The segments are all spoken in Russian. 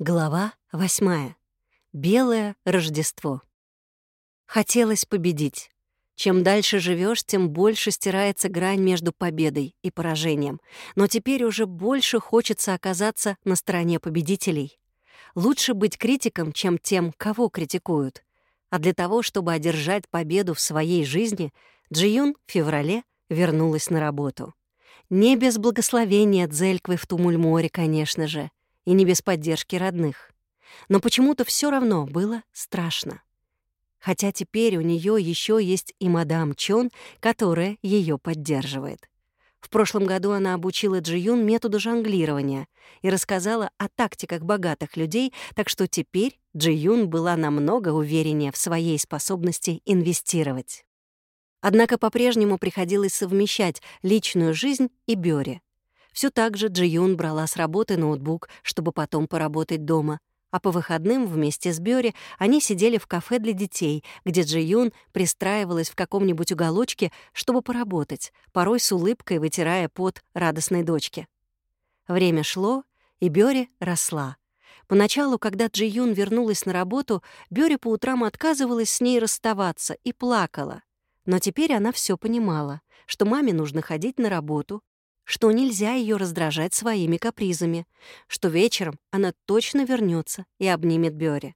Глава восьмая. Белое Рождество. Хотелось победить. Чем дальше живешь, тем больше стирается грань между победой и поражением. Но теперь уже больше хочется оказаться на стороне победителей. Лучше быть критиком, чем тем, кого критикуют. А для того, чтобы одержать победу в своей жизни, Джиюн в феврале вернулась на работу. Не без благословения Дзельквы в Тумульморе, конечно же и не без поддержки родных. Но почему-то все равно было страшно. Хотя теперь у нее еще есть и мадам Чон, которая ее поддерживает. В прошлом году она обучила Джиюн методу жонглирования и рассказала о тактиках богатых людей, так что теперь Джиюн была намного увереннее в своей способности инвестировать. Однако по-прежнему приходилось совмещать личную жизнь и Бёре. Все так же Джиюн брала с работы ноутбук, чтобы потом поработать дома. А по выходным вместе с Бёри они сидели в кафе для детей, где Джиюн пристраивалась в каком-нибудь уголочке, чтобы поработать, порой с улыбкой вытирая пот радостной дочки. Время шло, и Бёри росла. Поначалу, когда Джиюн вернулась на работу, Бёри по утрам отказывалась с ней расставаться и плакала. Но теперь она все понимала, что маме нужно ходить на работу, что нельзя ее раздражать своими капризами, что вечером она точно вернется и обнимет Бёре.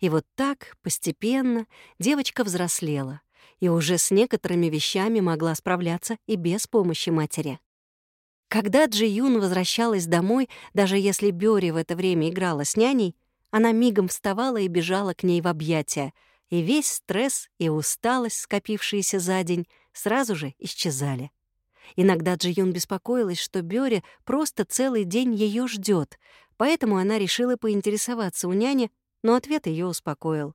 И вот так, постепенно, девочка взрослела и уже с некоторыми вещами могла справляться и без помощи матери. Когда Джи Юн возвращалась домой, даже если Бёри в это время играла с няней, она мигом вставала и бежала к ней в объятия, и весь стресс и усталость, скопившиеся за день, сразу же исчезали. Иногда Джиюн беспокоилась, что Бёре просто целый день ее ждет, поэтому она решила поинтересоваться у няни, но ответ ее успокоил.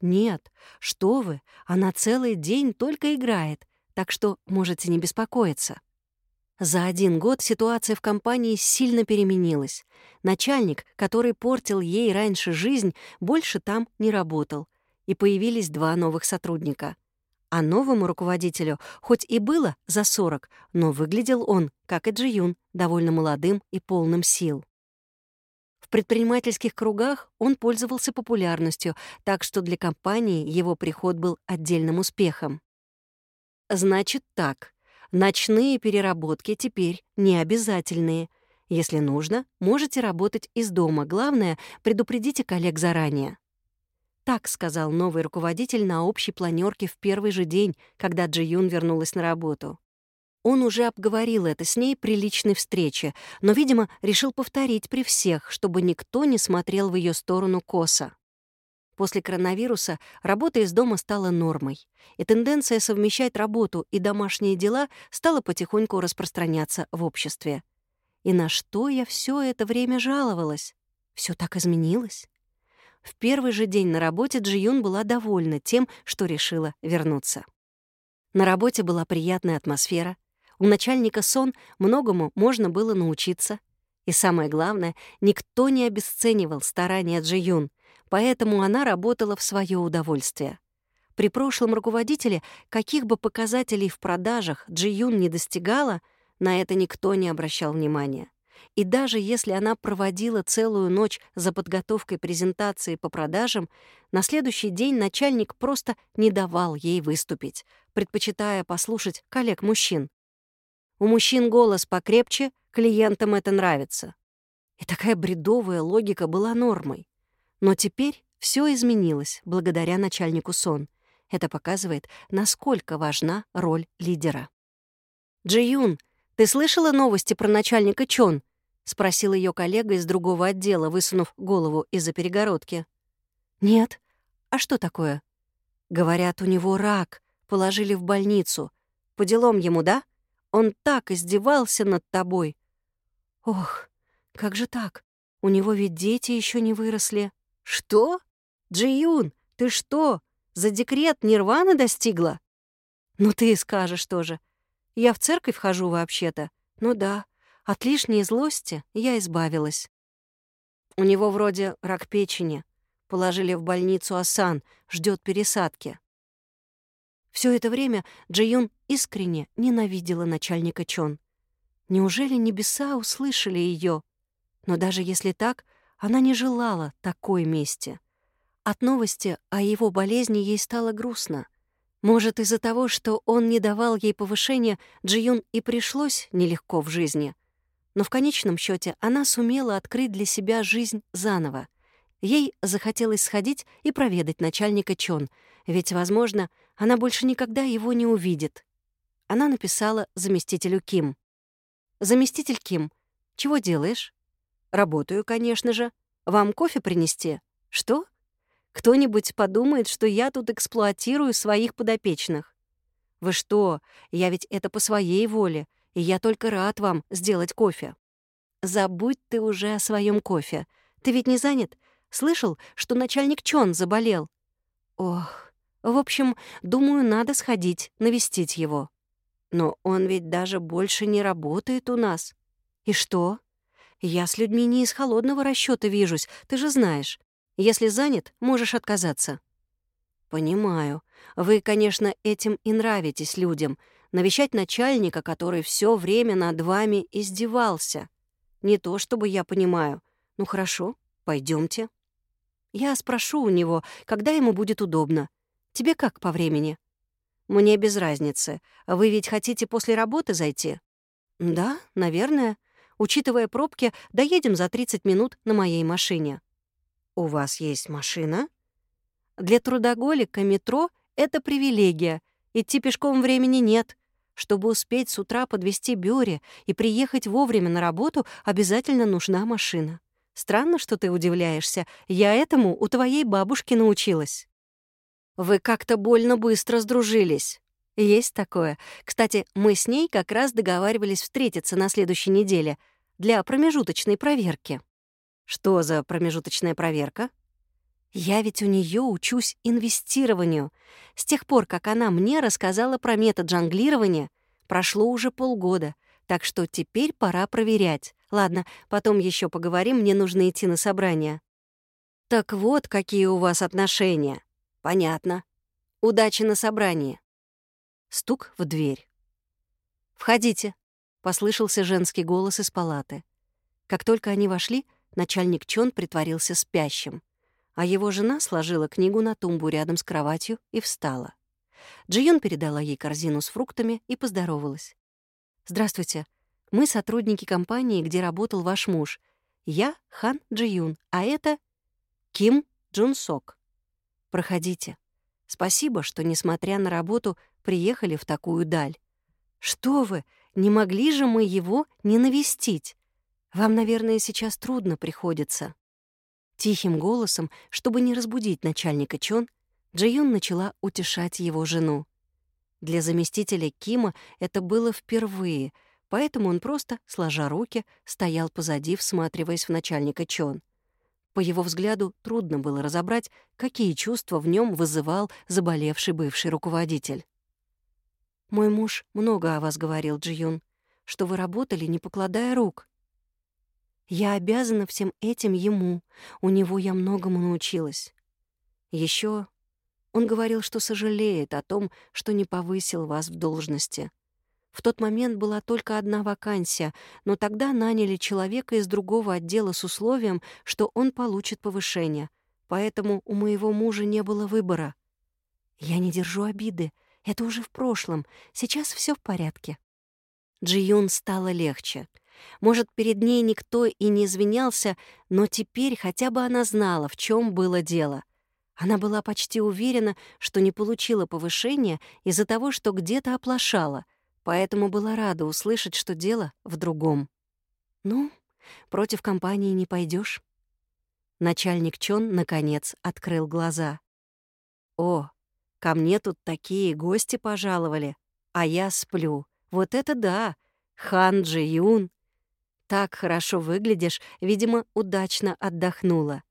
«Нет, что вы, она целый день только играет, так что можете не беспокоиться». За один год ситуация в компании сильно переменилась. Начальник, который портил ей раньше жизнь, больше там не работал, и появились два новых сотрудника — а новому руководителю хоть и было за 40, но выглядел он, как и Джиюн, довольно молодым и полным сил. В предпринимательских кругах он пользовался популярностью, так что для компании его приход был отдельным успехом. Значит так, ночные переработки теперь не обязательные. Если нужно, можете работать из дома. Главное, предупредите коллег заранее. Так сказал новый руководитель на общей планерке в первый же день, когда Джи Юн вернулась на работу. Он уже обговорил это с ней при личной встрече, но, видимо, решил повторить при всех, чтобы никто не смотрел в ее сторону косо. После коронавируса работа из дома стала нормой, и тенденция совмещать работу и домашние дела стала потихоньку распространяться в обществе. И на что я все это время жаловалась? Все так изменилось. В первый же день на работе Джиюн была довольна тем, что решила вернуться. На работе была приятная атмосфера. У начальника Сон многому можно было научиться. И самое главное, никто не обесценивал старания Джиюн, поэтому она работала в свое удовольствие. При прошлом руководителе, каких бы показателей в продажах Джиюн не достигала, на это никто не обращал внимания. И даже если она проводила целую ночь за подготовкой презентации по продажам, на следующий день начальник просто не давал ей выступить, предпочитая послушать коллег-мужчин. У мужчин голос покрепче, клиентам это нравится. И такая бредовая логика была нормой. Но теперь все изменилось благодаря начальнику Сон. Это показывает, насколько важна роль лидера. «Джиюн, ты слышала новости про начальника Чон?» — спросил ее коллега из другого отдела, высунув голову из-за перегородки. «Нет. А что такое?» «Говорят, у него рак. Положили в больницу. По делам ему, да? Он так издевался над тобой». «Ох, как же так? У него ведь дети еще не выросли». «Что? Джиюн, ты что, за декрет нирваны достигла?» «Ну ты и скажешь тоже. Я в церковь хожу вообще-то. Ну да, от лишней злости я избавилась. У него вроде рак печени. Положили в больницу Асан, ждет пересадки. Все это время Джиюн искренне ненавидела начальника Чон. Неужели небеса услышали ее? Но даже если так, Она не желала такой мести. От новости о его болезни ей стало грустно. Может, из-за того, что он не давал ей повышения, Джиюн и пришлось нелегко в жизни. Но в конечном счете она сумела открыть для себя жизнь заново. Ей захотелось сходить и проведать начальника Чон, ведь, возможно, она больше никогда его не увидит. Она написала заместителю Ким. «Заместитель Ким, чего делаешь?» «Работаю, конечно же. Вам кофе принести?» «Что?» Кто-нибудь подумает, что я тут эксплуатирую своих подопечных. Вы что? Я ведь это по своей воле, и я только рад вам сделать кофе. Забудь ты уже о своем кофе. Ты ведь не занят? Слышал, что начальник Чон заболел? Ох, в общем, думаю, надо сходить, навестить его. Но он ведь даже больше не работает у нас. И что? Я с людьми не из холодного расчета вижусь, ты же знаешь. Если занят, можешь отказаться». «Понимаю. Вы, конечно, этим и нравитесь людям. Навещать начальника, который все время над вами издевался. Не то чтобы я понимаю. Ну хорошо, пойдемте. Я спрошу у него, когда ему будет удобно. Тебе как по времени?» «Мне без разницы. Вы ведь хотите после работы зайти?» «Да, наверное. Учитывая пробки, доедем за 30 минут на моей машине». «У вас есть машина?» Для трудоголика метро — это привилегия. Идти пешком времени нет. Чтобы успеть с утра подвести Бюре и приехать вовремя на работу, обязательно нужна машина. Странно, что ты удивляешься. Я этому у твоей бабушки научилась. Вы как-то больно быстро сдружились. Есть такое. Кстати, мы с ней как раз договаривались встретиться на следующей неделе для промежуточной проверки. Что за промежуточная проверка? Я ведь у нее учусь инвестированию. С тех пор, как она мне рассказала про метод жонглирования, прошло уже полгода, так что теперь пора проверять. Ладно, потом еще поговорим, мне нужно идти на собрание. Так вот, какие у вас отношения. Понятно. Удачи на собрании. Стук в дверь. «Входите», — послышался женский голос из палаты. Как только они вошли, Начальник Чон притворился спящим, а его жена сложила книгу на тумбу рядом с кроватью и встала. Джиюн передала ей корзину с фруктами и поздоровалась. «Здравствуйте. Мы сотрудники компании, где работал ваш муж. Я Хан Джиюн, а это Ким Джун Сок. Проходите. Спасибо, что, несмотря на работу, приехали в такую даль. Что вы, не могли же мы его не навестить? Вам, наверное, сейчас трудно приходится». Тихим голосом, чтобы не разбудить начальника Чон, Джиюн начала утешать его жену. Для заместителя Кима это было впервые, поэтому он просто, сложа руки, стоял позади, всматриваясь в начальника Чон. По его взгляду трудно было разобрать, какие чувства в нем вызывал заболевший бывший руководитель. «Мой муж много о вас говорил, Джиюн, что вы работали, не покладая рук. Я обязана всем этим ему. У него я многому научилась. Еще он говорил, что сожалеет о том, что не повысил вас в должности. В тот момент была только одна вакансия, но тогда наняли человека из другого отдела с условием, что он получит повышение. Поэтому у моего мужа не было выбора. Я не держу обиды. Это уже в прошлом. Сейчас все в порядке. Джиюн стало легче. Может, перед ней никто и не извинялся, но теперь хотя бы она знала, в чем было дело. Она была почти уверена, что не получила повышения из-за того, что где-то оплошала, поэтому была рада услышать, что дело в другом. «Ну, против компании не пойдешь. Начальник Чон, наконец, открыл глаза. «О, ко мне тут такие гости пожаловали, а я сплю. Вот это да! Хан Джи Юн!» Так хорошо выглядишь, видимо, удачно отдохнула.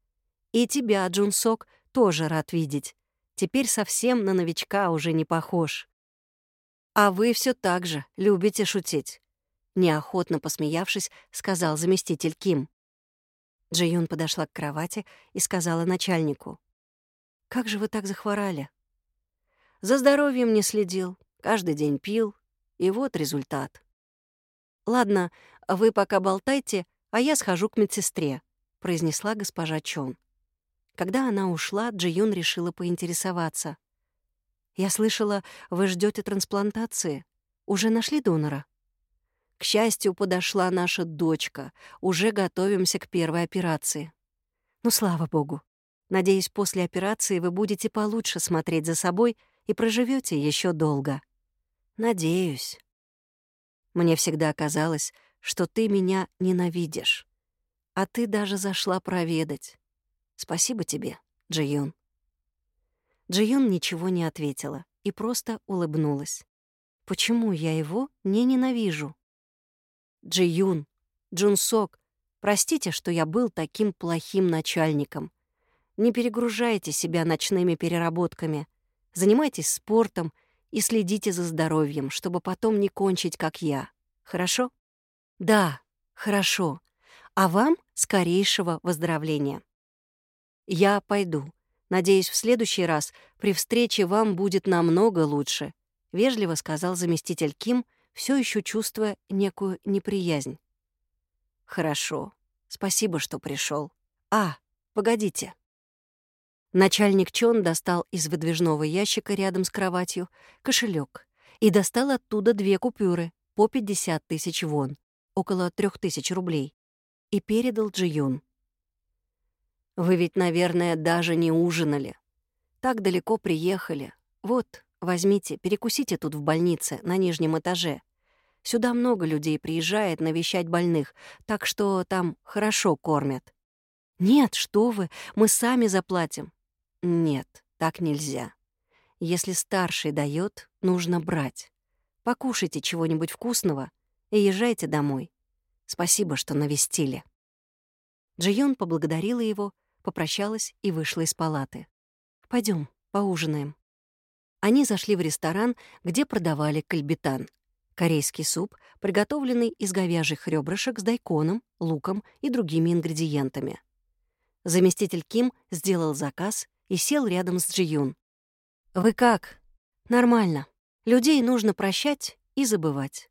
И тебя, Джунсок, тоже рад видеть. Теперь совсем на новичка уже не похож. А вы все так же любите шутить. Неохотно посмеявшись, сказал заместитель Ким. Джиюн подошла к кровати и сказала начальнику. «Как же вы так захворали?» «За здоровьем не следил, каждый день пил, и вот результат». «Ладно, вы пока болтайте, а я схожу к медсестре. — произнесла госпожа Чон. Когда она ушла, Джиюн решила поинтересоваться. «Я слышала, вы ждете трансплантации. Уже нашли донора?» «К счастью, подошла наша дочка. Уже готовимся к первой операции». «Ну, слава богу. Надеюсь, после операции вы будете получше смотреть за собой и проживете еще долго». «Надеюсь». Мне всегда казалось, что ты меня ненавидишь. А ты даже зашла проведать. Спасибо тебе, Джиюн. Джиюн ничего не ответила и просто улыбнулась. Почему я его не ненавижу? Джиюн, Джунсок, простите, что я был таким плохим начальником. Не перегружайте себя ночными переработками. Занимайтесь спортом и следите за здоровьем, чтобы потом не кончить, как я. Хорошо? Да, хорошо. А вам скорейшего выздоровления. Я пойду. Надеюсь, в следующий раз при встрече вам будет намного лучше», — вежливо сказал заместитель Ким, все еще чувствуя некую неприязнь. «Хорошо. Спасибо, что пришел. А, погодите». Начальник Чон достал из выдвижного ящика рядом с кроватью кошелек и достал оттуда две купюры по 50 тысяч вон, около трех тысяч рублей, и передал Джиюн. Вы ведь, наверное, даже не ужинали. Так далеко приехали. Вот, возьмите, перекусите тут в больнице, на нижнем этаже. Сюда много людей приезжает навещать больных, так что там хорошо кормят. Нет, что вы, мы сами заплатим. Нет, так нельзя. Если старший дает, нужно брать. Покушайте чего-нибудь вкусного и езжайте домой. Спасибо, что навестили. Джион поблагодарила его, попрощалась и вышла из палаты. Пойдем, поужинаем». Они зашли в ресторан, где продавали кальбитан — корейский суп, приготовленный из говяжьих ребрышек с дайконом, луком и другими ингредиентами. Заместитель Ким сделал заказ и сел рядом с Джиюн. «Вы как?» «Нормально. Людей нужно прощать и забывать.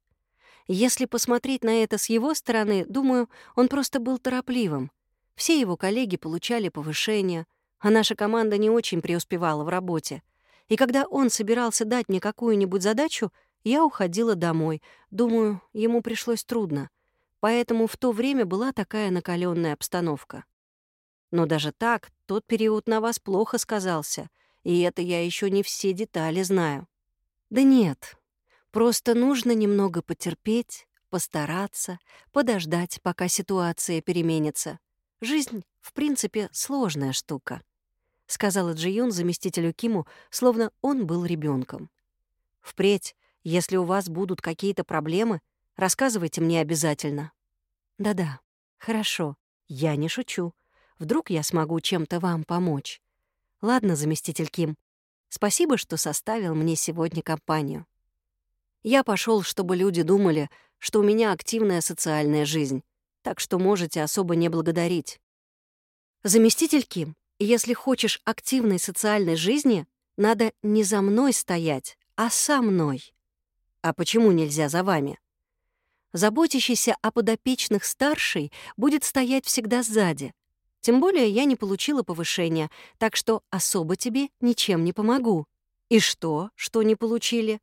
Если посмотреть на это с его стороны, думаю, он просто был торопливым, все его коллеги получали повышение, а наша команда не очень преуспевала в работе. И когда он собирался дать мне какую-нибудь задачу, я уходила домой. Думаю, ему пришлось трудно. Поэтому в то время была такая накаленная обстановка. Но даже так, тот период на вас плохо сказался, и это я еще не все детали знаю. Да нет, просто нужно немного потерпеть, постараться, подождать, пока ситуация переменится. Жизнь, в принципе, сложная штука», — сказала Джиюн заместителю Киму, словно он был ребенком. «Впредь, если у вас будут какие-то проблемы, рассказывайте мне обязательно». «Да-да, хорошо, я не шучу. Вдруг я смогу чем-то вам помочь. Ладно, заместитель Ким, спасибо, что составил мне сегодня компанию. Я пошел, чтобы люди думали, что у меня активная социальная жизнь, так что можете особо не благодарить. Заместитель Ким, если хочешь активной социальной жизни, надо не за мной стоять, а со мной. А почему нельзя за вами? Заботящийся о подопечных старший будет стоять всегда сзади. Тем более я не получила повышения, так что особо тебе ничем не помогу. И что, что не получили?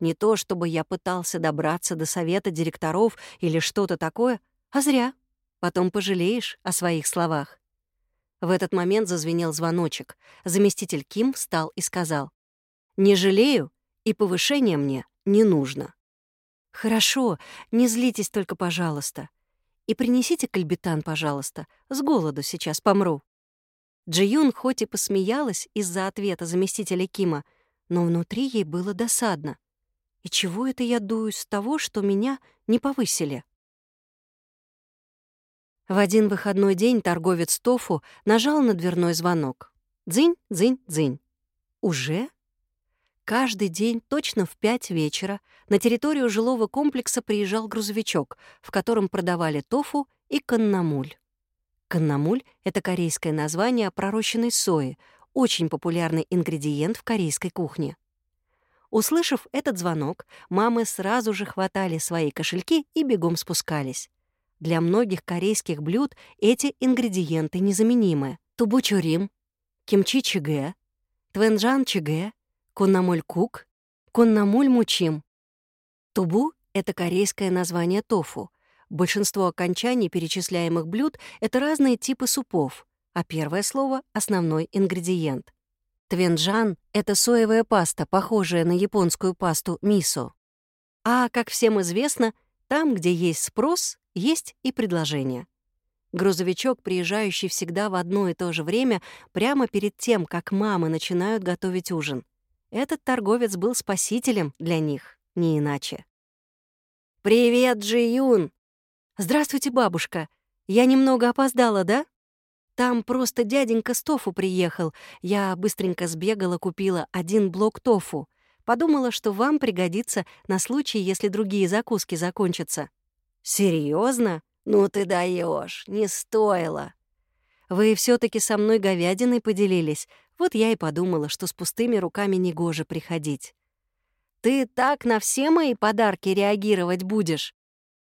Не то, чтобы я пытался добраться до совета директоров или что-то такое, а зря. Потом пожалеешь о своих словах. В этот момент зазвенел звоночек. Заместитель Ким встал и сказал. «Не жалею, и повышение мне не нужно». «Хорошо, не злитесь только, пожалуйста. И принесите кальбитан, пожалуйста. С голоду сейчас помру». Джиюн хоть и посмеялась из-за ответа заместителя Кима, но внутри ей было досадно. «И чего это я дуюсь с того, что меня не повысили?» В один выходной день торговец тофу нажал на дверной звонок. Дзынь, дзынь, дзынь. Уже? Каждый день точно в пять вечера на территорию жилого комплекса приезжал грузовичок, в котором продавали тофу и каннамуль. Каннамуль — это корейское название пророщенной сои, очень популярный ингредиент в корейской кухне. Услышав этот звонок, мамы сразу же хватали свои кошельки и бегом спускались. Для многих корейских блюд эти ингредиенты незаменимы. Тубучурим, кимчи-чигэ, твенджан-чигэ, куннамуль-кук, куннамуль-мучим. Тубу — это корейское название тофу. Большинство окончаний перечисляемых блюд — это разные типы супов, а первое слово — основной ингредиент. Твенджан — это соевая паста, похожая на японскую пасту мисо. А, как всем известно, там, где есть спрос, есть и предложение. Грузовичок, приезжающий всегда в одно и то же время, прямо перед тем, как мамы начинают готовить ужин. Этот торговец был спасителем для них, не иначе. «Привет, Джи «Здравствуйте, бабушка. Я немного опоздала, да?» Там просто дяденька с тофу приехал. Я быстренько сбегала, купила один блок тофу. Подумала, что вам пригодится на случай, если другие закуски закончатся. Серьезно? Ну ты даешь, не стоило. Вы все таки со мной говядиной поделились. Вот я и подумала, что с пустыми руками негоже приходить. Ты так на все мои подарки реагировать будешь?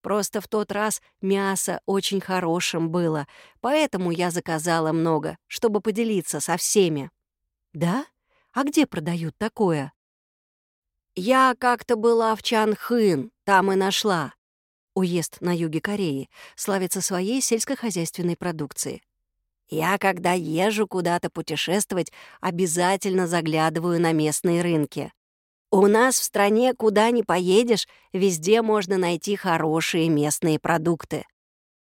Просто в тот раз мясо очень хорошим было, поэтому я заказала много, чтобы поделиться со всеми. Да? А где продают такое? Я как-то была в Чанхын, там и нашла. Уезд на юге Кореи славится своей сельскохозяйственной продукцией. Я, когда езжу куда-то путешествовать, обязательно заглядываю на местные рынки. У нас в стране куда ни поедешь, везде можно найти хорошие местные продукты.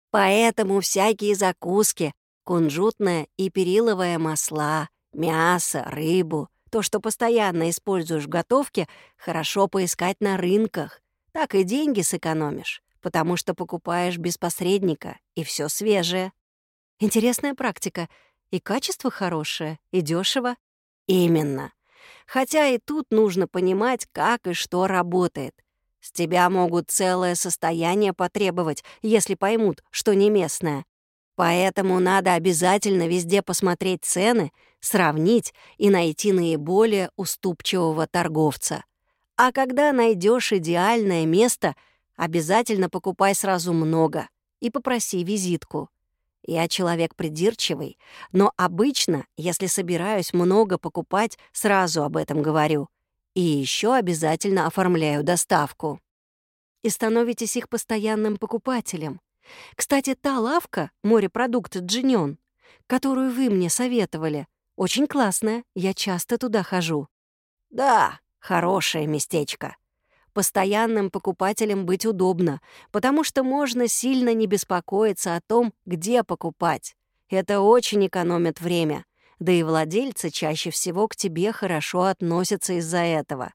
Поэтому всякие закуски, кунжутное и периловое масла, мясо, рыбу, то, что постоянно используешь в готовке, хорошо поискать на рынках. Так и деньги сэкономишь, потому что покупаешь без посредника, и все свежее. Интересная практика. И качество хорошее, и дешево. Именно. Хотя и тут нужно понимать, как и что работает. С тебя могут целое состояние потребовать, если поймут, что не местное. Поэтому надо обязательно везде посмотреть цены, сравнить и найти наиболее уступчивого торговца. А когда найдешь идеальное место, обязательно покупай сразу много и попроси визитку. Я человек придирчивый, но обычно, если собираюсь много покупать, сразу об этом говорю. И еще обязательно оформляю доставку. И становитесь их постоянным покупателем. Кстати, та лавка, морепродукты Джиньон, которую вы мне советовали, очень классная, я часто туда хожу. Да, хорошее местечко. Постоянным покупателям быть удобно, потому что можно сильно не беспокоиться о том, где покупать. Это очень экономит время. Да и владельцы чаще всего к тебе хорошо относятся из-за этого.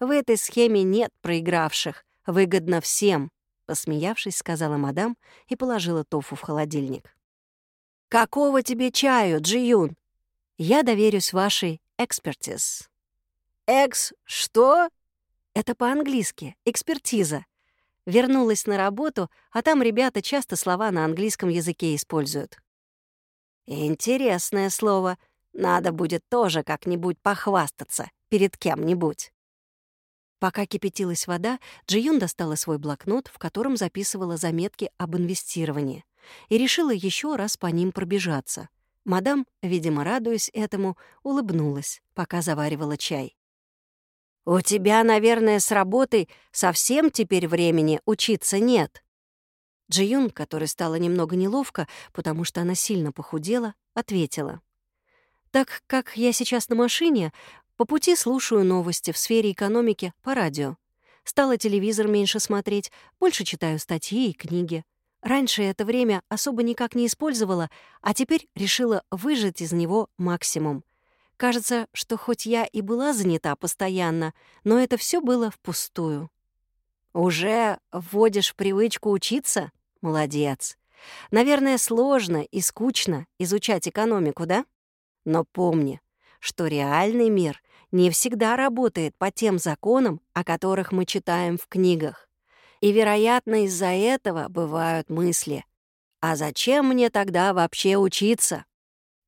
В этой схеме нет проигравших. Выгодно всем, — посмеявшись, сказала мадам и положила тофу в холодильник. «Какого тебе чаю, Джиюн?» «Я доверюсь вашей экспертиз». «Экс что?» Это по-английски, экспертиза. Вернулась на работу, а там ребята часто слова на английском языке используют. Интересное слово. Надо будет тоже как-нибудь похвастаться перед кем-нибудь. Пока кипятилась вода, Джиюн достала свой блокнот, в котором записывала заметки об инвестировании, и решила еще раз по ним пробежаться. Мадам, видимо, радуясь этому, улыбнулась, пока заваривала чай. «У тебя, наверное, с работой совсем теперь времени учиться нет». Джиюн, которой стало немного неловко, потому что она сильно похудела, ответила. «Так как я сейчас на машине, по пути слушаю новости в сфере экономики по радио. Стала телевизор меньше смотреть, больше читаю статьи и книги. Раньше это время особо никак не использовала, а теперь решила выжать из него максимум. Кажется, что хоть я и была занята постоянно, но это все было впустую. «Уже вводишь привычку учиться? Молодец. Наверное, сложно и скучно изучать экономику, да? Но помни, что реальный мир не всегда работает по тем законам, о которых мы читаем в книгах. И, вероятно, из-за этого бывают мысли. А зачем мне тогда вообще учиться?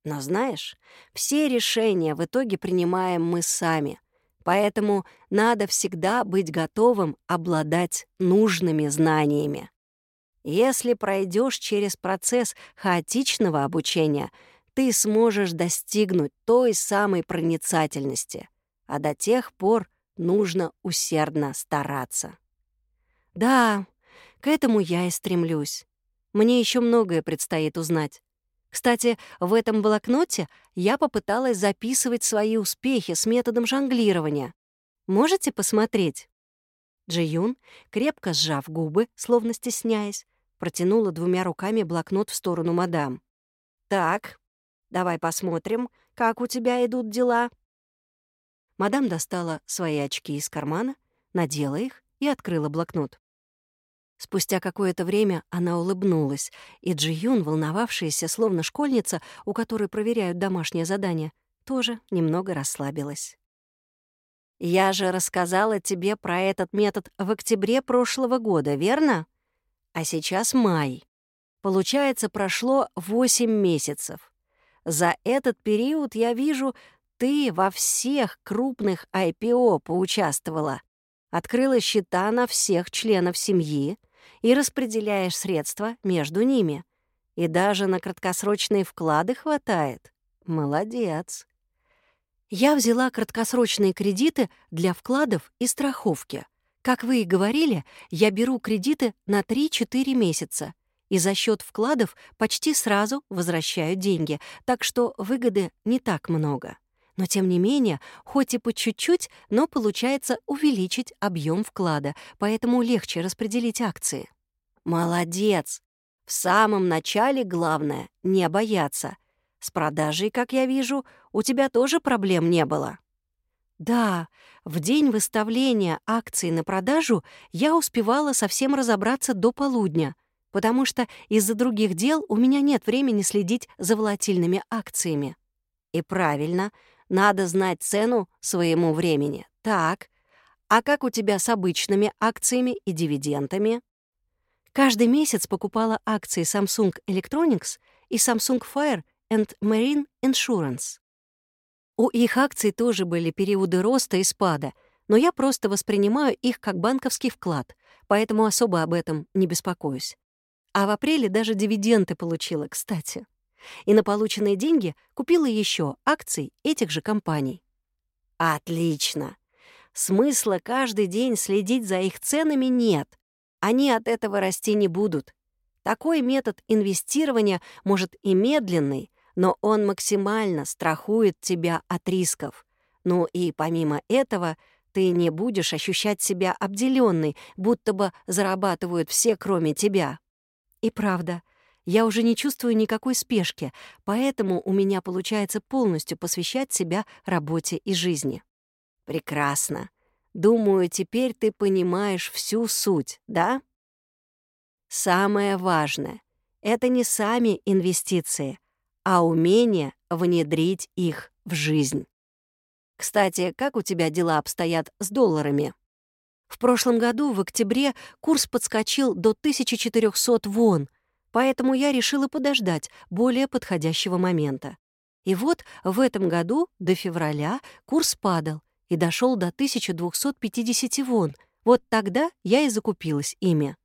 Но знаешь, все решения в итоге принимаем мы сами, поэтому надо всегда быть готовым обладать нужными знаниями. Если пройдешь через процесс хаотичного обучения, ты сможешь достигнуть той самой проницательности, а до тех пор нужно усердно стараться. Да, к этому я и стремлюсь. Мне еще многое предстоит узнать. Кстати, в этом блокноте я попыталась записывать свои успехи с методом жонглирования. Можете посмотреть? Джиюн, крепко сжав губы, словно стесняясь, протянула двумя руками блокнот в сторону мадам. «Так, давай посмотрим, как у тебя идут дела». Мадам достала свои очки из кармана, надела их и открыла блокнот. Спустя какое-то время она улыбнулась, и Джи волновавшаяся, словно школьница, у которой проверяют домашнее задание, тоже немного расслабилась. «Я же рассказала тебе про этот метод в октябре прошлого года, верно? А сейчас май. Получается, прошло 8 месяцев. За этот период, я вижу, ты во всех крупных IPO поучаствовала, открыла счета на всех членов семьи, и распределяешь средства между ними. И даже на краткосрочные вклады хватает. Молодец. Я взяла краткосрочные кредиты для вкладов и страховки. Как вы и говорили, я беру кредиты на 3-4 месяца и за счет вкладов почти сразу возвращаю деньги, так что выгоды не так много. Но тем не менее, хоть и по чуть-чуть, но получается увеличить объем вклада, поэтому легче распределить акции. Молодец! В самом начале главное — не бояться. С продажей, как я вижу, у тебя тоже проблем не было. Да, в день выставления акций на продажу я успевала совсем разобраться до полудня, потому что из-за других дел у меня нет времени следить за волатильными акциями. И правильно — надо знать цену своему времени. Так, а как у тебя с обычными акциями и дивидендами? Каждый месяц покупала акции Samsung Electronics и Samsung Fire and Marine Insurance. У их акций тоже были периоды роста и спада, но я просто воспринимаю их как банковский вклад, поэтому особо об этом не беспокоюсь. А в апреле даже дивиденды получила, кстати и на полученные деньги купила еще акций этих же компаний. Отлично. Смысла каждый день следить за их ценами нет. Они от этого расти не будут. Такой метод инвестирования может и медленный, но он максимально страхует тебя от рисков. Ну и помимо этого, ты не будешь ощущать себя обделенной, будто бы зарабатывают все, кроме тебя. И правда, я уже не чувствую никакой спешки, поэтому у меня получается полностью посвящать себя работе и жизни. Прекрасно. Думаю, теперь ты понимаешь всю суть, да? Самое важное — это не сами инвестиции, а умение внедрить их в жизнь. Кстати, как у тебя дела обстоят с долларами? В прошлом году, в октябре, курс подскочил до 1400 вон — поэтому я решила подождать более подходящего момента. И вот в этом году до февраля курс падал и дошел до 1250 вон. Вот тогда я и закупилась ими.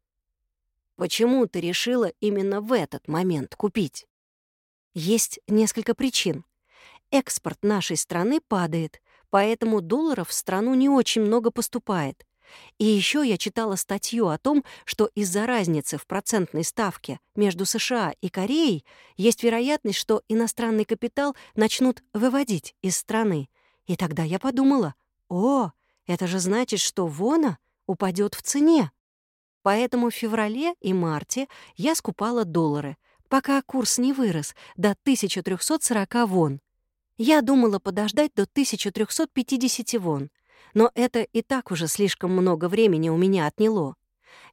Почему ты решила именно в этот момент купить? Есть несколько причин. Экспорт нашей страны падает, поэтому долларов в страну не очень много поступает. И еще я читала статью о том, что из-за разницы в процентной ставке между США и Кореей есть вероятность, что иностранный капитал начнут выводить из страны. И тогда я подумала, о, это же значит, что вона упадет в цене. Поэтому в феврале и марте я скупала доллары, пока курс не вырос до 1340 вон. Я думала подождать до 1350 вон — но это и так уже слишком много времени у меня отняло.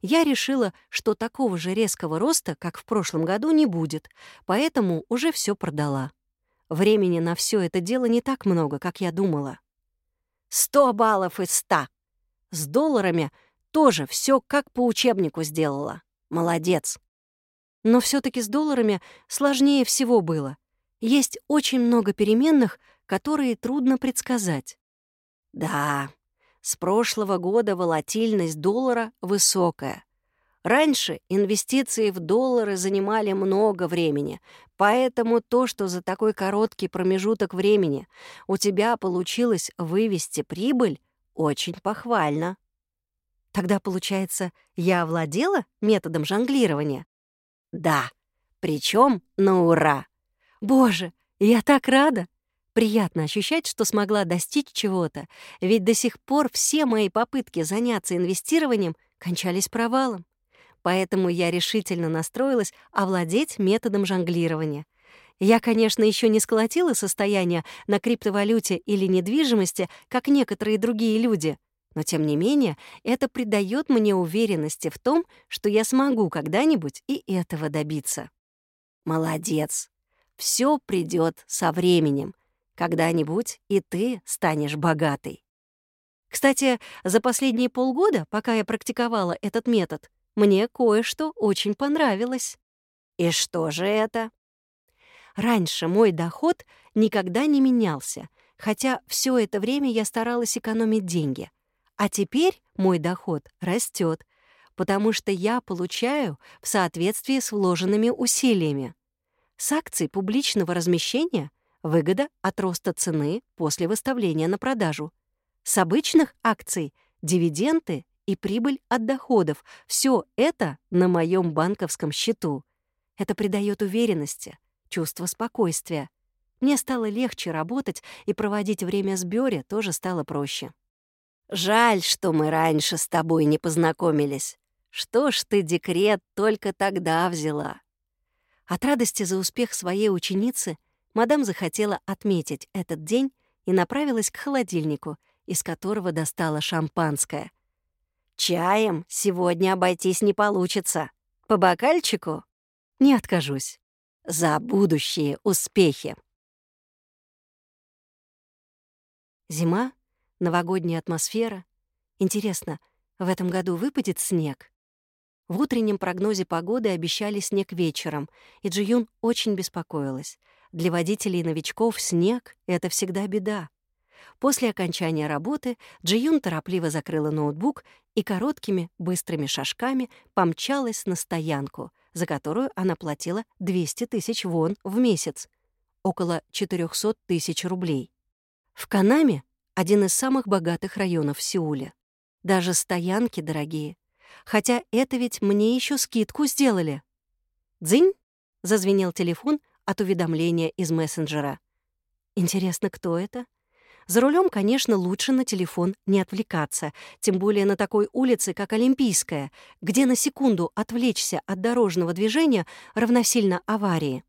Я решила, что такого же резкого роста, как в прошлом году, не будет, поэтому уже все продала. Времени на все это дело не так много, как я думала. Сто баллов из ста. С долларами тоже все как по учебнику сделала. Молодец. Но все таки с долларами сложнее всего было. Есть очень много переменных, которые трудно предсказать. Да, с прошлого года волатильность доллара высокая. Раньше инвестиции в доллары занимали много времени, поэтому то, что за такой короткий промежуток времени у тебя получилось вывести прибыль, очень похвально. Тогда, получается, я овладела методом жонглирования? Да, причем на ура. Боже, я так рада! Приятно ощущать, что смогла достичь чего-то, ведь до сих пор все мои попытки заняться инвестированием кончались провалом. Поэтому я решительно настроилась овладеть методом жонглирования. Я, конечно, еще не сколотила состояние на криптовалюте или недвижимости, как некоторые другие люди, но тем не менее это придает мне уверенности в том, что я смогу когда-нибудь и этого добиться. Молодец. Все придет со временем. Когда-нибудь и ты станешь богатой. Кстати, за последние полгода, пока я практиковала этот метод, мне кое-что очень понравилось. И что же это? Раньше мой доход никогда не менялся, хотя все это время я старалась экономить деньги. А теперь мой доход растет, потому что я получаю в соответствии с вложенными усилиями. С акций публичного размещения выгода от роста цены после выставления на продажу. С обычных акций — дивиденды и прибыль от доходов. Все это на моем банковском счету. Это придает уверенности, чувство спокойствия. Мне стало легче работать, и проводить время с Бёре тоже стало проще. Жаль, что мы раньше с тобой не познакомились. Что ж ты декрет только тогда взяла? От радости за успех своей ученицы мадам захотела отметить этот день и направилась к холодильнику, из которого достала шампанское. «Чаем сегодня обойтись не получится. По бокальчику?» «Не откажусь. За будущие успехи!» Зима, новогодняя атмосфера. Интересно, в этом году выпадет снег? В утреннем прогнозе погоды обещали снег вечером, и Джиюн очень беспокоилась. Для водителей и новичков снег — это всегда беда. После окончания работы Джиюн торопливо закрыла ноутбук и короткими, быстрыми шажками помчалась на стоянку, за которую она платила 200 тысяч вон в месяц, около 400 тысяч рублей. В Канаме — один из самых богатых районов Сеуля. Даже стоянки дорогие — Хотя это ведь мне еще скидку сделали. «Дзынь!» — зазвенел телефон от уведомления из мессенджера. Интересно, кто это? За рулем, конечно, лучше на телефон не отвлекаться, тем более на такой улице, как Олимпийская, где на секунду отвлечься от дорожного движения равносильно аварии.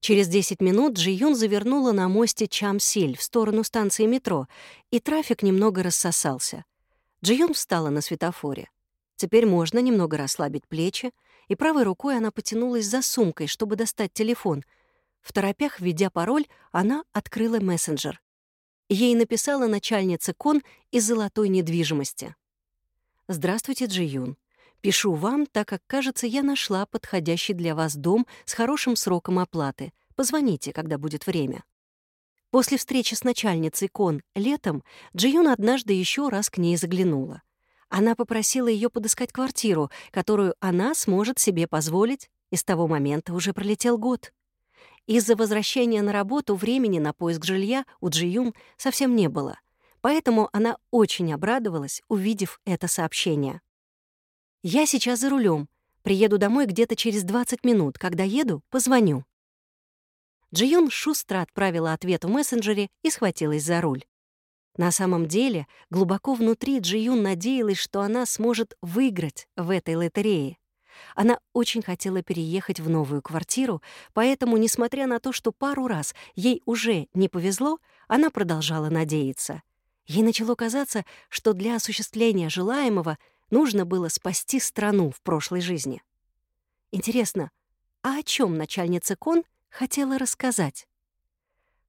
Через 10 минут Джи Юн завернула на мосте Чамсиль в сторону станции метро, и трафик немного рассосался. Джи Юн встала на светофоре. Теперь можно немного расслабить плечи, и правой рукой она потянулась за сумкой, чтобы достать телефон. В торопях, введя пароль, она открыла мессенджер. Ей написала начальница Кон из золотой недвижимости. «Здравствуйте, Джи Юн. Пишу вам, так как, кажется, я нашла подходящий для вас дом с хорошим сроком оплаты. Позвоните, когда будет время». После встречи с начальницей Кон летом Джиюн однажды еще раз к ней заглянула. Она попросила ее подыскать квартиру, которую она сможет себе позволить, и с того момента уже пролетел год. Из-за возвращения на работу времени на поиск жилья у Джиюн совсем не было, поэтому она очень обрадовалась, увидев это сообщение. «Я сейчас за рулем. Приеду домой где-то через 20 минут. Когда еду, позвоню». Джиюн шустро отправила ответ в мессенджере и схватилась за руль. На самом деле, глубоко внутри Джиюн надеялась, что она сможет выиграть в этой лотерее. Она очень хотела переехать в новую квартиру, поэтому, несмотря на то, что пару раз ей уже не повезло, она продолжала надеяться. Ей начало казаться, что для осуществления желаемого нужно было спасти страну в прошлой жизни. Интересно, а о чем начальница Кон хотела рассказать?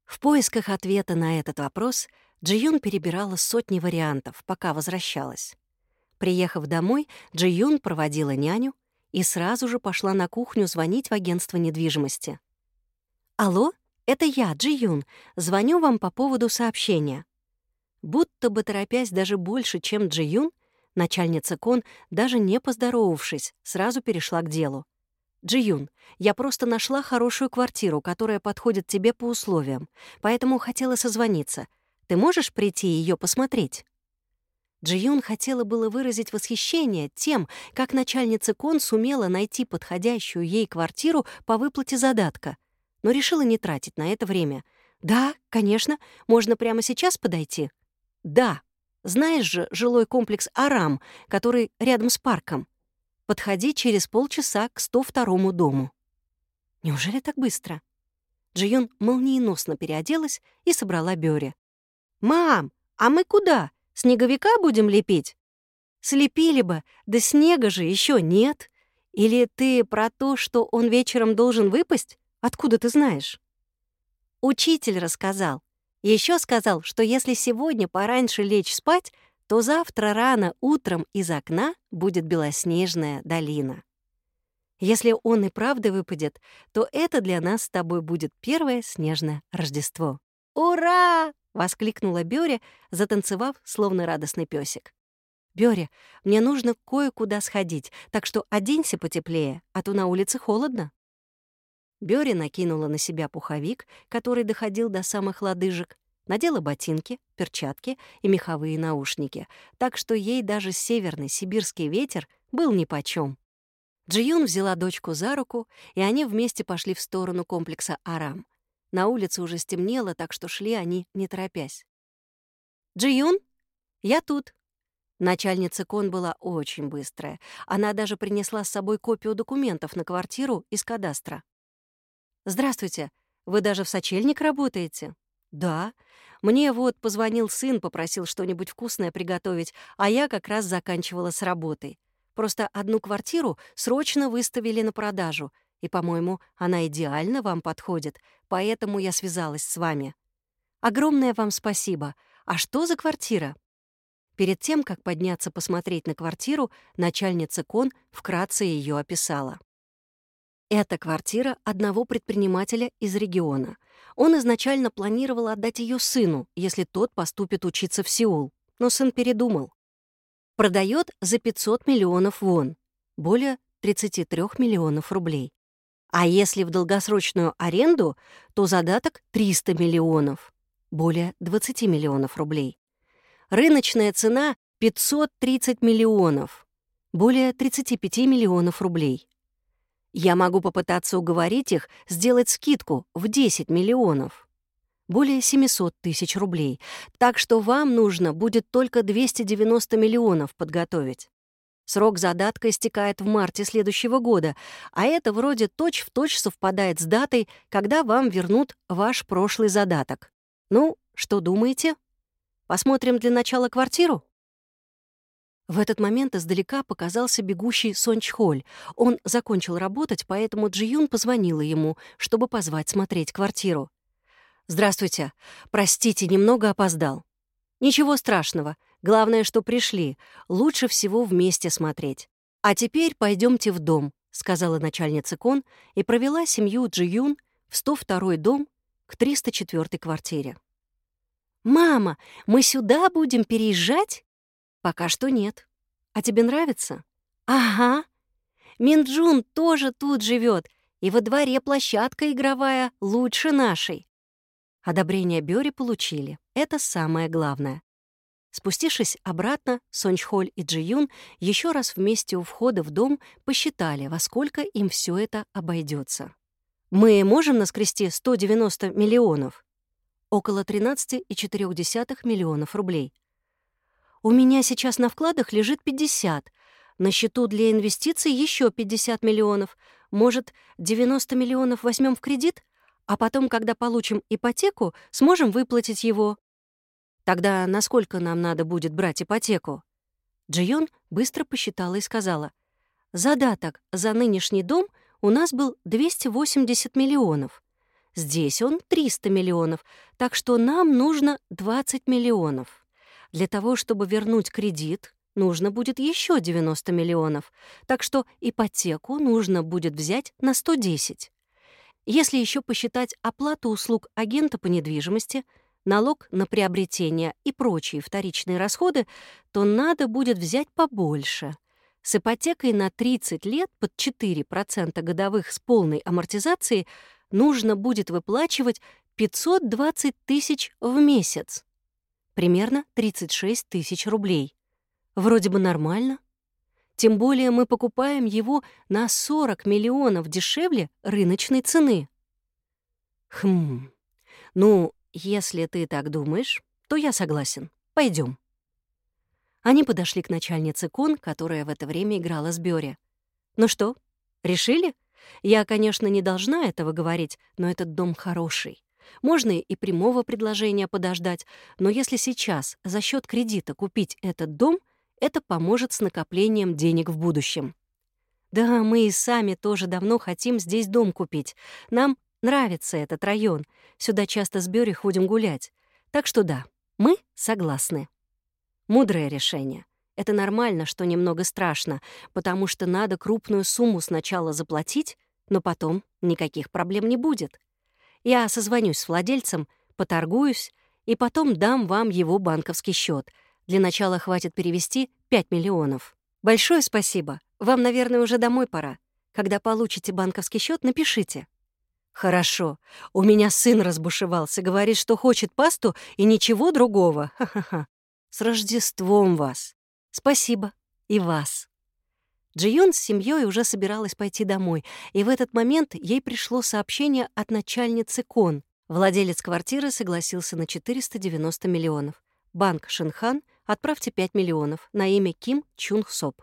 В поисках ответа на этот вопрос — Джиюн перебирала сотни вариантов, пока возвращалась. Приехав домой, Джиюн проводила няню и сразу же пошла на кухню звонить в агентство недвижимости. «Алло, это я, Джиюн. Звоню вам по поводу сообщения». Будто бы торопясь даже больше, чем Джиюн, Начальница Кон, даже не поздоровавшись, сразу перешла к делу. «Джиюн, я просто нашла хорошую квартиру, которая подходит тебе по условиям, поэтому хотела созвониться. Ты можешь прийти ее посмотреть?» Джиюн хотела было выразить восхищение тем, как начальница Кон сумела найти подходящую ей квартиру по выплате задатка, но решила не тратить на это время. «Да, конечно, можно прямо сейчас подойти?» «Да. Знаешь же жилой комплекс «Арам», который рядом с парком?» Подходи через полчаса к 102-му дому». Неужели так быстро? Джиюн молниеносно переоделась и собрала Бёре. «Мам, а мы куда? Снеговика будем лепить?» «Слепили бы, да снега же еще нет. Или ты про то, что он вечером должен выпасть? Откуда ты знаешь?» Учитель рассказал. Еще сказал, что если сегодня пораньше лечь спать, то завтра рано утром из окна будет белоснежная долина. Если он и правда выпадет, то это для нас с тобой будет первое снежное Рождество. «Ура!» — воскликнула Бёря, затанцевав, словно радостный песик. «Бёря, мне нужно кое-куда сходить, так что оденься потеплее, а то на улице холодно». Бёря накинула на себя пуховик, который доходил до самых лодыжек, надела ботинки, перчатки и меховые наушники, так что ей даже северный сибирский ветер был нипочём. Джиюн взяла дочку за руку, и они вместе пошли в сторону комплекса Арам. На улице уже стемнело, так что шли они, не торопясь. «Джиюн, я тут». Начальница Кон была очень быстрая. Она даже принесла с собой копию документов на квартиру из кадастра. «Здравствуйте. Вы даже в сочельник работаете?» «Да. Мне вот позвонил сын, попросил что-нибудь вкусное приготовить, а я как раз заканчивала с работой. Просто одну квартиру срочно выставили на продажу, и, по-моему, она идеально вам подходит, поэтому я связалась с вами. Огромное вам спасибо. А что за квартира?» Перед тем, как подняться посмотреть на квартиру, начальница Кон вкратце ее описала. Это квартира одного предпринимателя из региона — он изначально планировал отдать ее сыну, если тот поступит учиться в Сеул, но сын передумал. Продает за 500 миллионов вон, более 33 миллионов рублей. А если в долгосрочную аренду, то задаток 300 миллионов, более 20 миллионов рублей. Рыночная цена 530 миллионов, более 35 миллионов рублей. Я могу попытаться уговорить их сделать скидку в 10 миллионов. Более 700 тысяч рублей. Так что вам нужно будет только 290 миллионов подготовить. Срок задатка истекает в марте следующего года, а это вроде точь-в-точь точь совпадает с датой, когда вам вернут ваш прошлый задаток. Ну, что думаете? Посмотрим для начала квартиру? В этот момент издалека показался бегущий Сончхоль. Он закончил работать, поэтому Джиюн позвонила ему, чтобы позвать смотреть квартиру. «Здравствуйте. Простите, немного опоздал». «Ничего страшного. Главное, что пришли. Лучше всего вместе смотреть. А теперь пойдемте в дом», — сказала начальница Кон и провела семью Джиюн в 102-й дом к 304-й квартире. «Мама, мы сюда будем переезжать?» Пока что нет. А тебе нравится? Ага. Минджун тоже тут живет, и во дворе площадка игровая лучше нашей. Одобрение Бёри получили. Это самое главное. Спустившись обратно, Сончхоль и Джиюн еще раз вместе у входа в дом посчитали, во сколько им все это обойдется. Мы можем наскрести 190 миллионов? Около 13,4 миллионов рублей. У меня сейчас на вкладах лежит 50, на счету для инвестиций еще 50 миллионов. Может, 90 миллионов возьмем в кредит, а потом, когда получим ипотеку, сможем выплатить его. Тогда насколько нам надо будет брать ипотеку? Джион быстро посчитала и сказала. Задаток за нынешний дом у нас был 280 миллионов. Здесь он 300 миллионов, так что нам нужно 20 миллионов. Для того, чтобы вернуть кредит, нужно будет еще 90 миллионов, так что ипотеку нужно будет взять на 110. Если еще посчитать оплату услуг агента по недвижимости, налог на приобретение и прочие вторичные расходы, то надо будет взять побольше. С ипотекой на 30 лет под 4% годовых с полной амортизацией нужно будет выплачивать 520 тысяч в месяц. Примерно 36 тысяч рублей. Вроде бы нормально. Тем более мы покупаем его на 40 миллионов дешевле рыночной цены. Хм, ну, если ты так думаешь, то я согласен. Пойдем. Они подошли к начальнице Кон, которая в это время играла с Бёре. «Ну что, решили? Я, конечно, не должна этого говорить, но этот дом хороший. Можно и прямого предложения подождать, но если сейчас за счет кредита купить этот дом, это поможет с накоплением денег в будущем. Да, мы и сами тоже давно хотим здесь дом купить. Нам нравится этот район. Сюда часто с Бёри ходим гулять. Так что да, мы согласны. Мудрое решение. Это нормально, что немного страшно, потому что надо крупную сумму сначала заплатить, но потом никаких проблем не будет. Я созвонюсь с владельцем, поторгуюсь и потом дам вам его банковский счет — для начала хватит перевести 5 миллионов. Большое спасибо. Вам, наверное, уже домой пора. Когда получите банковский счет, напишите. Хорошо. У меня сын разбушевался, говорит, что хочет пасту и ничего другого. Ха-ха-ха. С Рождеством вас. Спасибо. И вас. Джиюн с семьей уже собиралась пойти домой, и в этот момент ей пришло сообщение от начальницы Кон. Владелец квартиры согласился на 490 миллионов. Банк Шинхан Отправьте 5 миллионов на имя Ким Чунг Соп.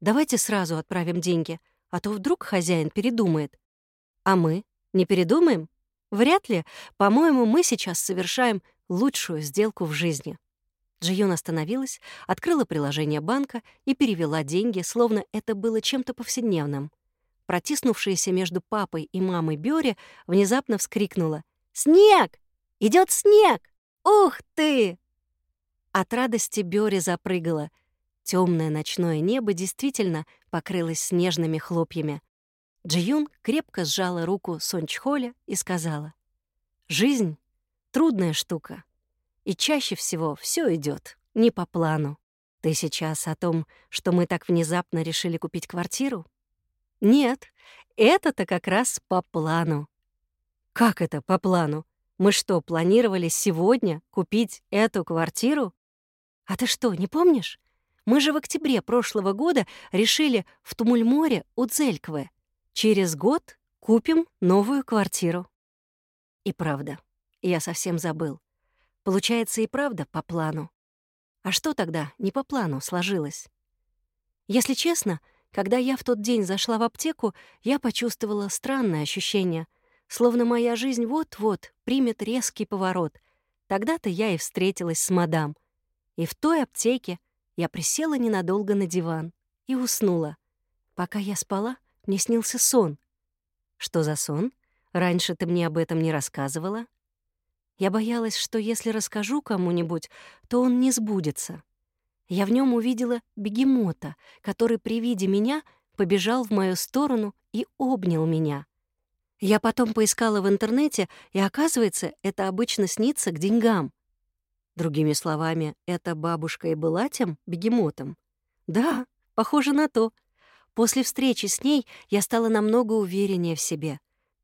Давайте сразу отправим деньги, а то вдруг хозяин передумает. А мы не передумаем? Вряд ли. По-моему, мы сейчас совершаем лучшую сделку в жизни. Джион остановилась, открыла приложение банка и перевела деньги, словно это было чем-то повседневным. Протиснувшаяся между папой и мамой Бёре внезапно вскрикнула. «Снег! Идет снег! Ух ты!» От радости Бёре запрыгала. Темное ночное небо действительно покрылось снежными хлопьями. Джиюн крепко сжала руку Сончхоля и сказала, «Жизнь — трудная штука, и чаще всего все идет не по плану. Ты сейчас о том, что мы так внезапно решили купить квартиру? Нет, это-то как раз по плану. Как это по плану? Мы что, планировали сегодня купить эту квартиру? «А ты что, не помнишь? Мы же в октябре прошлого года решили в Тумульморе у Дзельквы. Через год купим новую квартиру». И правда, я совсем забыл. Получается и правда по плану. А что тогда не по плану сложилось? Если честно, когда я в тот день зашла в аптеку, я почувствовала странное ощущение, словно моя жизнь вот-вот примет резкий поворот. Тогда-то я и встретилась с мадам — и в той аптеке я присела ненадолго на диван и уснула. Пока я спала, мне снился сон. Что за сон? Раньше ты мне об этом не рассказывала. Я боялась, что если расскажу кому-нибудь, то он не сбудется. Я в нем увидела бегемота, который при виде меня побежал в мою сторону и обнял меня. Я потом поискала в интернете, и оказывается, это обычно снится к деньгам. Другими словами, эта бабушка и была тем бегемотом? Да, похоже на то. После встречи с ней я стала намного увереннее в себе.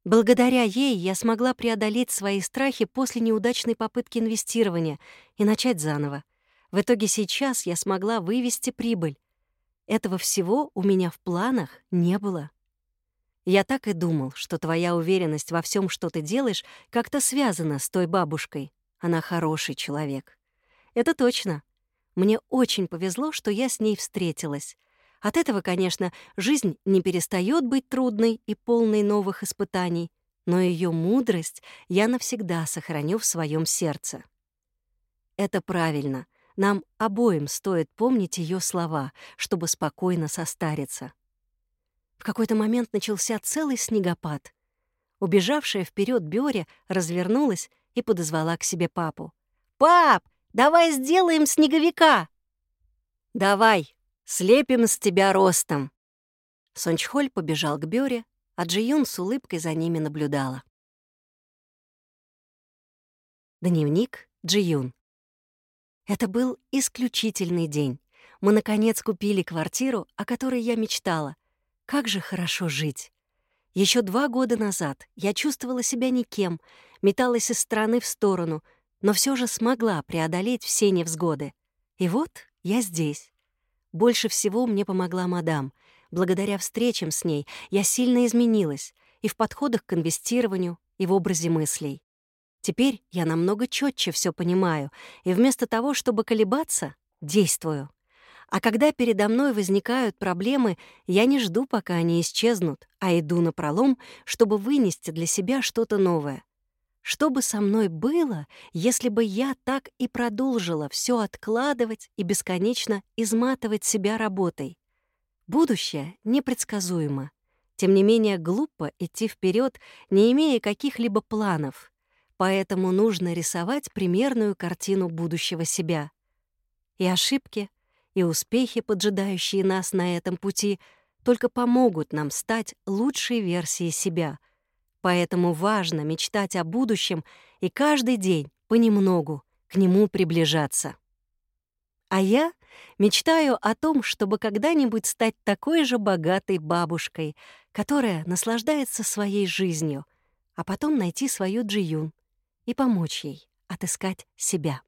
Благодаря ей я смогла преодолеть свои страхи после неудачной попытки инвестирования и начать заново. В итоге сейчас я смогла вывести прибыль. Этого всего у меня в планах не было. Я так и думал, что твоя уверенность во всем, что ты делаешь, как-то связана с той бабушкой. Она хороший человек. Это точно. Мне очень повезло, что я с ней встретилась. От этого, конечно, жизнь не перестает быть трудной и полной новых испытаний, но ее мудрость я навсегда сохраню в своем сердце. Это правильно. Нам обоим стоит помнить ее слова, чтобы спокойно состариться. В какой-то момент начался целый снегопад. Убежавшая вперед Бёре развернулась и подозвала к себе папу. «Пап, давай сделаем снеговика!» «Давай, слепим с тебя ростом!» Сончхоль побежал к Бёре, а Джиюн с улыбкой за ними наблюдала. Дневник Джиюн. Это был исключительный день. Мы, наконец, купили квартиру, о которой я мечтала. Как же хорошо жить. Еще два года назад я чувствовала себя никем, металась из стороны в сторону, но все же смогла преодолеть все невзгоды. И вот я здесь. Больше всего мне помогла мадам. Благодаря встречам с ней я сильно изменилась и в подходах к инвестированию, и в образе мыслей. Теперь я намного четче все понимаю, и вместо того, чтобы колебаться, действую. А когда передо мной возникают проблемы, я не жду, пока они исчезнут, а иду на пролом, чтобы вынести для себя что-то новое. Что бы со мной было, если бы я так и продолжила все откладывать и бесконечно изматывать себя работой? Будущее непредсказуемо. Тем не менее, глупо идти вперед, не имея каких-либо планов — Поэтому нужно рисовать примерную картину будущего себя. И ошибки, и успехи, поджидающие нас на этом пути, только помогут нам стать лучшей версией себя. Поэтому важно мечтать о будущем и каждый день понемногу к нему приближаться. А я мечтаю о том, чтобы когда-нибудь стать такой же богатой бабушкой, которая наслаждается своей жизнью, а потом найти свою Джиюн — и помочь ей отыскать себя.